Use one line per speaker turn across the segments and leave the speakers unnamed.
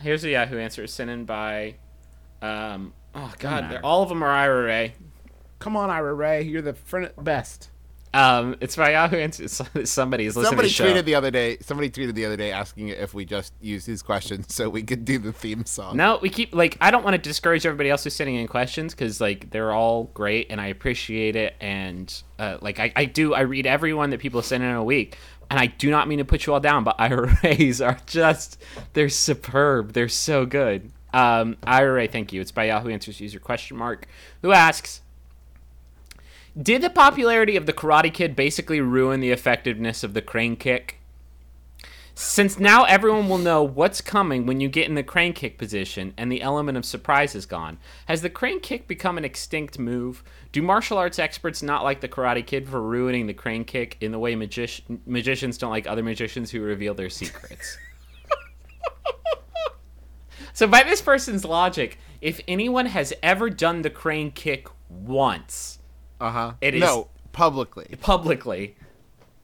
Here's a Yahoo answer sent in by. Um, oh God,
matter.
all of them are Ira Ray.
Come on, Ira Ray, you're the friend best.
Um, it's by Yahoo answers. Somebody is listening
Somebody
to the show.
tweeted the other day. Somebody tweeted the other day asking if we just use his questions so we could do the theme song.
No, we keep like I don't want to discourage everybody else who's sending in questions because like they're all great and I appreciate it and uh, like I, I do I read everyone that people send in a week and I do not mean to put you all down but Ira's are just they're superb they're so good. Um, Ira, thank you. It's by Yahoo Answers user question mark who asks. Did the popularity of the Karate Kid basically ruin the effectiveness of the crane kick? Since now everyone will know what's coming when you get in the crane kick position and the element of surprise is gone, has the crane kick become an extinct move? Do martial arts experts not like the Karate Kid for ruining the crane kick in the way magic- magicians don't like other magicians who reveal their secrets? so, by this person's logic, if anyone has ever done the crane kick once
Uh huh.
It is-
no publicly.
publicly,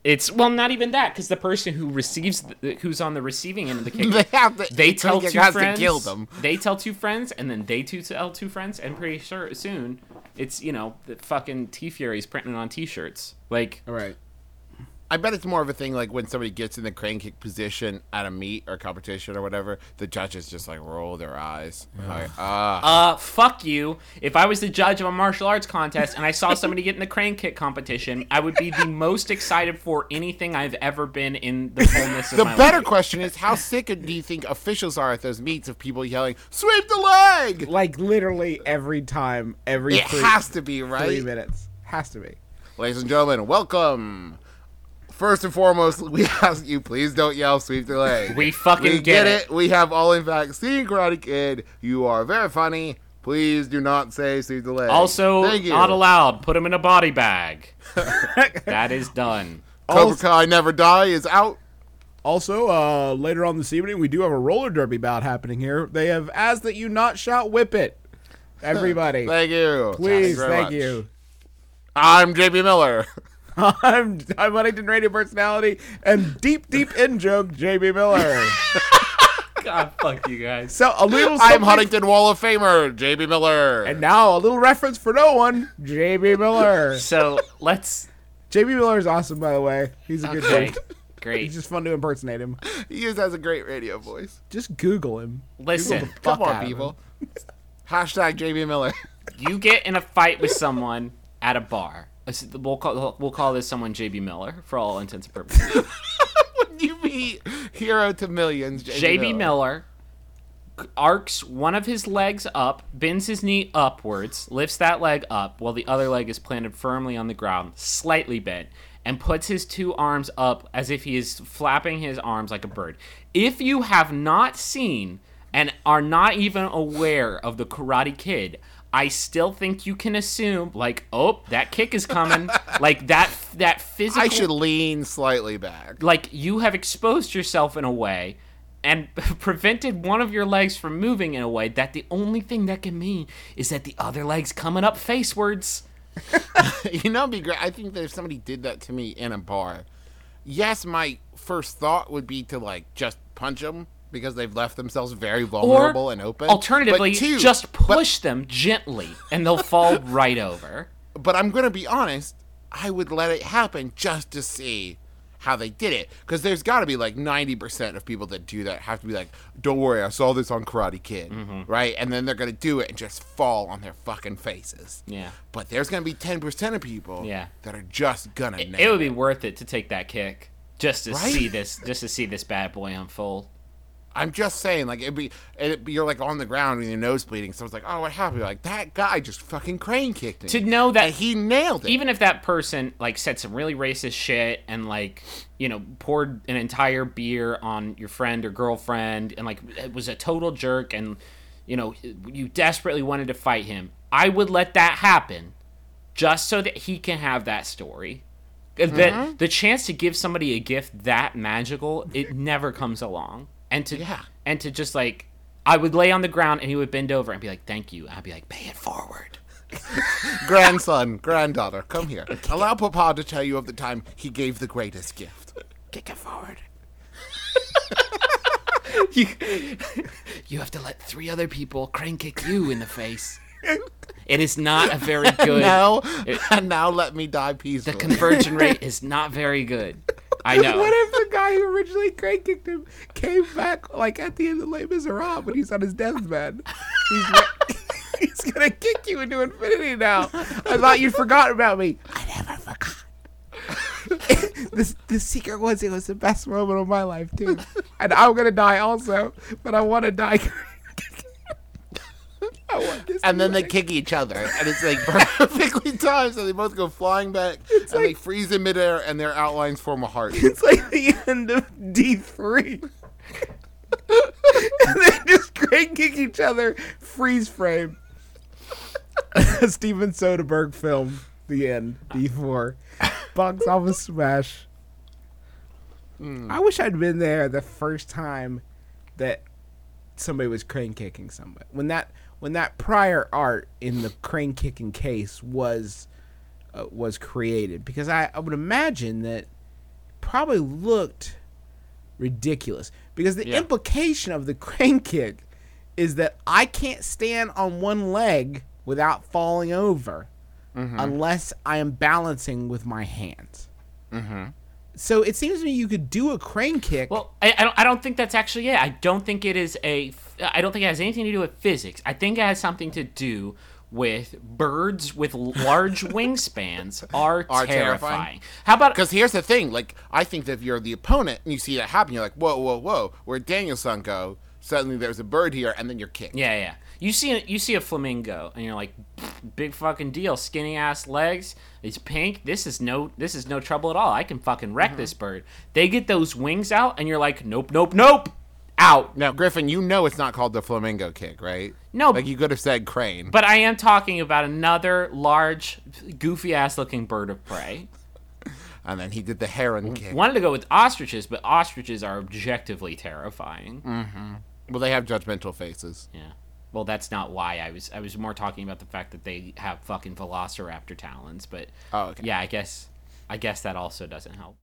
it's well, not even that, because the person who receives, the, who's on the receiving end of the kick,
They have to.
they tell two friends.
to kill them.
They tell two friends, and then they two tell two friends, and pretty sure soon it's you know the fucking TeeFury's printing it on T-shirts. Like,
All right.
I bet it's more of a thing like when somebody gets in the crane kick position at a meet or competition or whatever. The judges just like roll their eyes. Like, ah.
uh, fuck you. If I was the judge of a martial arts contest and I saw somebody get in the crane kick competition, I would be the most excited for anything I've ever been in the fullness of
the
my
better
life.
question is how sick do you think officials are at those meets of people yelling "sweep the leg"?
Like literally every time, every
It
three,
has to be
three
right.
minutes. Has to be.
Ladies and gentlemen, welcome. First and foremost, we ask you please don't yell "sweep the leg."
We fucking
we
get
get
it.
it. We have all in fact seen Karate Kid. You are very funny. Please do not say "sweep the leg."
Also,
Thank you.
not allowed. Put them in a body bag. that is done.
Cobra
Also-
Kai Never Die is out.
Also, uh, later on this evening, we do have a roller derby bout happening here. They have asked that you not shout "whip it." Everybody,
Thank you.
please,
very
thank
much.
you.
I'm JB Miller.
I'm I'm Huntington radio personality and deep deep in joke JB Miller.
God, fuck you guys.
So a little
I'm
something-
Huntington Wall of Famer, JB Miller.
And now a little reference for no one, JB Miller.
So let's.
JB Miller is awesome, by the way. He's a good
Okay,
dude.
great.
It's just fun to impersonate him.
he just has a great radio voice.
Just Google him.
Listen,
Google the
Come on, people.
him.
Hashtag JB Miller.
you get in a fight with someone at a bar. We'll call we'll call this someone JB Miller for all intents and purposes.
when you meet hero to millions, JB,
JB Miller arcs one of his legs up, bends his knee upwards, lifts that leg up while the other leg is planted firmly on the ground, slightly bent, and puts his two arms up as if he is flapping his arms like a bird. If you have not seen and are not even aware of the Karate Kid, I still think you can assume like, oh, that kick is coming, like that that physical
I should lean slightly back.
like you have exposed yourself in a way and prevented one of your legs from moving in a way that the only thing that can mean is that the other leg's coming up facewards.
you know, be great. I think that if somebody did that to me in a bar, yes, my first thought would be to like just punch them because they've left themselves very vulnerable and open.
Alternatively,
two,
just
but-
push them gently and they'll fall right over.
But, I'm gonna be honest. I would let it happen just to see how they did it because there's got to be like 90% of people that do that have to be like don't worry i saw this on karate kid
Mm-hmm.
right and then they're gonna do it and just fall on their fucking faces
Yeah.
but there's gonna be 10% of people
Yeah.
that are just gonna
It, it would be worth it to take that kick just to
Right?
see this just to see this bad boy unfold.
I'm just saying, like it'd be, it'd be you're like on the ground with your nose bleeding. Someone's like, "Oh, what happened?" You're like that guy just fucking crane kicked me.
To know that
and he nailed it.
even if that person like said some really racist shit and like you know poured an entire beer on your friend or girlfriend and like it was a total jerk and you know you desperately wanted to fight him i would let that happen just so that he can have that story Uh, that the chance to give somebody a gift that magical it never comes along and to
Yeah.
and to just like i would lay on the ground and he would bend over and be like thank you i'd be like pay it forward
grandson, granddaughter, come here. Allow Papa to tell you of the time he gave the greatest gift.
kick it forward you, you have to let three other people crane kick you in the face. It is not a very good.
now,
It-
and now let me die peacefully.
the conversion rate is not very good. I know.
What if the guy who originally crank kicked him came back like at the end of Les Miserables when he's on his deathbed? He's, re- he's gonna kick you into infinity now. I thought you'd forgotten about me. I never forgot. this the secret was it was the best moment of my life too, and I'm gonna die also, but I want to die. I
and then
be
they kick each other, and it's like perfectly timed, so they both go flying back, and they freeze in midair, and their outlines form a heart.
It's like the end of D three. and they just crank kick each other, freeze frame. Steven Soderbergh film, the end, D four. Box office smash. Hmm. I wish I'd been there the first time that somebody was crane kicking somebody. When that when that prior art in the crane kicking case was uh, was created because I, I would imagine that probably looked ridiculous because the
Yeah.
implication of the crane kick is that I can't stand on one leg without falling over unless I am balancing with my hands. So it seems to me you could do a crane kick.
Well, I, I don't. I don't think that's actually it. I don't think it is a. I don't think it has anything to do with physics. I think it has something to do with birds with large wingspans are,
Are
terrifying.
terrifying.
How about
Because here's the thing, like I think that if you're the opponent and you see that happen, you're like, whoa, whoa, whoa. Where Daniel-san go, suddenly there's a bird here, and then you're kicked.
Yeah, yeah. You see, a, you see a flamingo, and you're like, big fucking deal, skinny ass legs. It's pink. This is no, this is no trouble at all. I can fucking wreck uh-huh. this bird. They get those wings out, and you're like, nope, nope, nope, out.
Now, Griffin, you know it's not called the flamingo kick, right?
No.
Like you could have said crane.
But I am talking about another large, goofy ass looking bird of prey.
And then he did the heron kick.
Wanted to go with ostriches, but ostriches are objectively terrifying. Mm-hmm.
Well, they have judgmental faces.
Yeah. Well, that's not why I was. I was more talking about the fact that they have fucking velociraptor talons. But
Oh, okay.
yeah, I guess. I guess that also doesn't help.